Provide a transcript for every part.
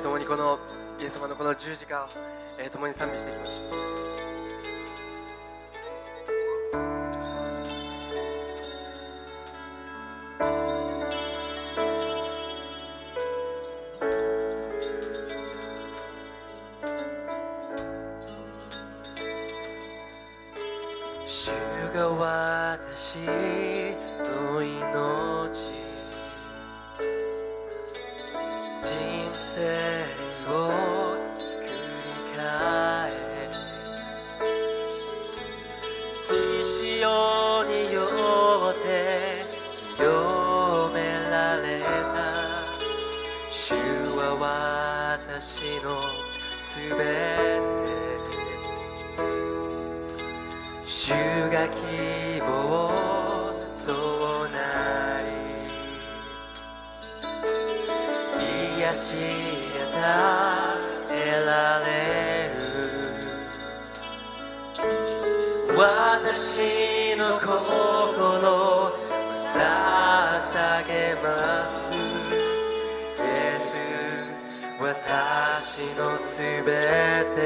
共にこのイエス様のこの十字架を、え、共に賛美していきましょう。主が私の命人生を作り変え血潮によって清められた。主は私のすべて。主が希望と癒し与えられる。私の心捧げます。イエス私のすべて。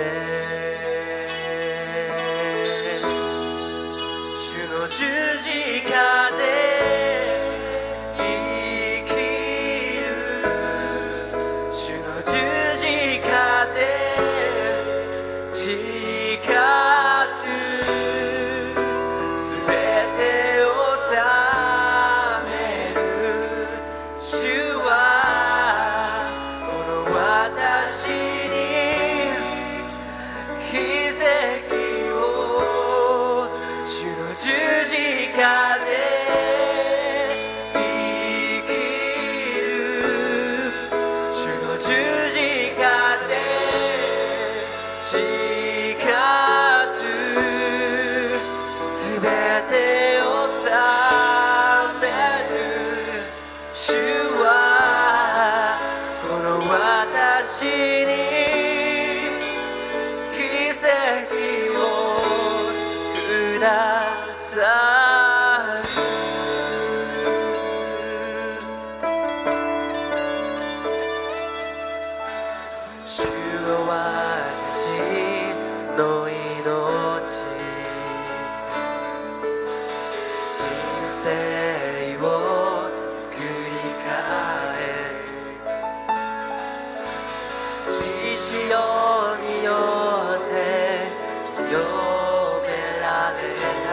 主の十字架主私に奇跡をくださる主は血潮によって清められた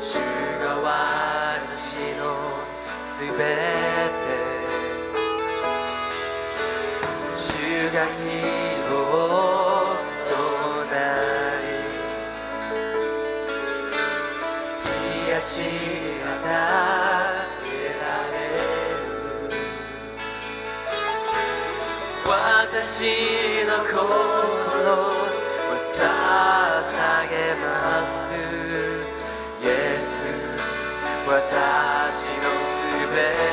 主が私のすべて。主が希望となり癒し与私の心を捧げます。イエス。私のすべて。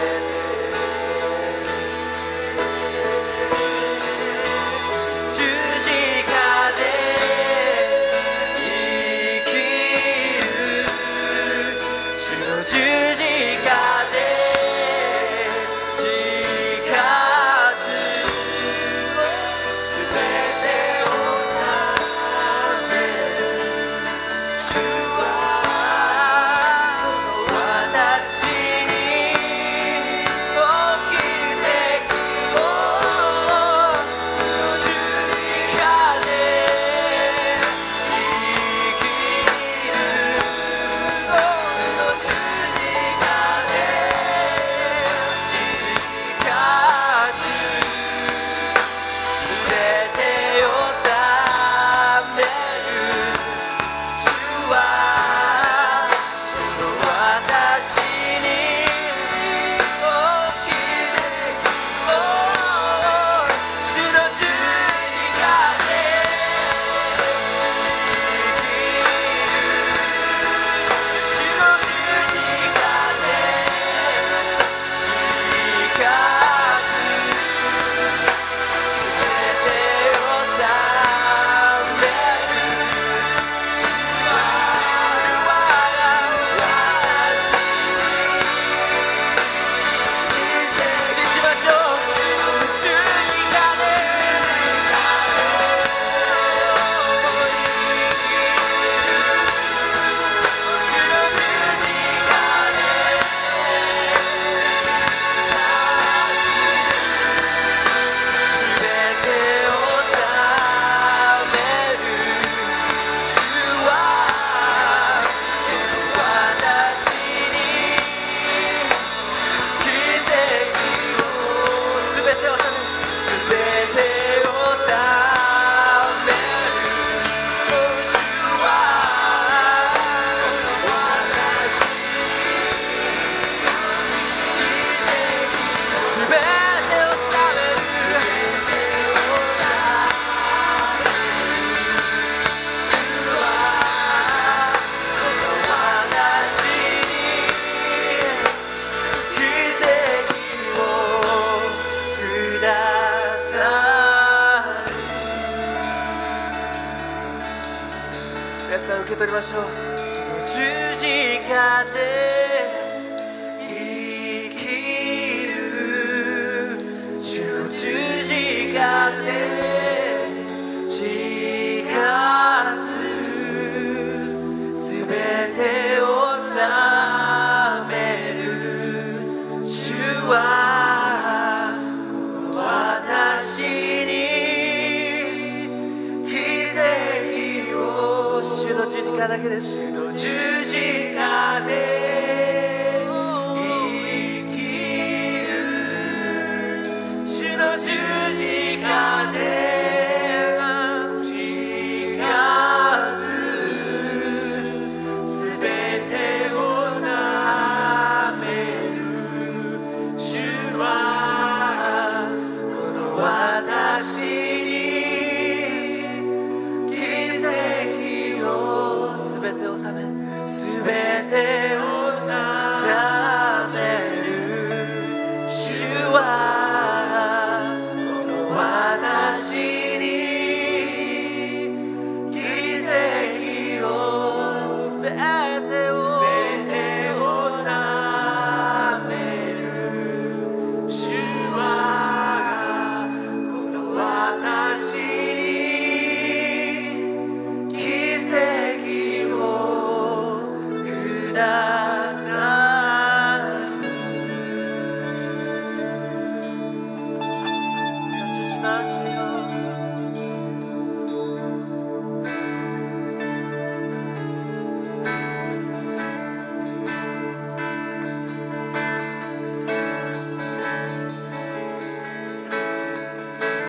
け取りましょう。十字架で生きる。だけです。十字架で。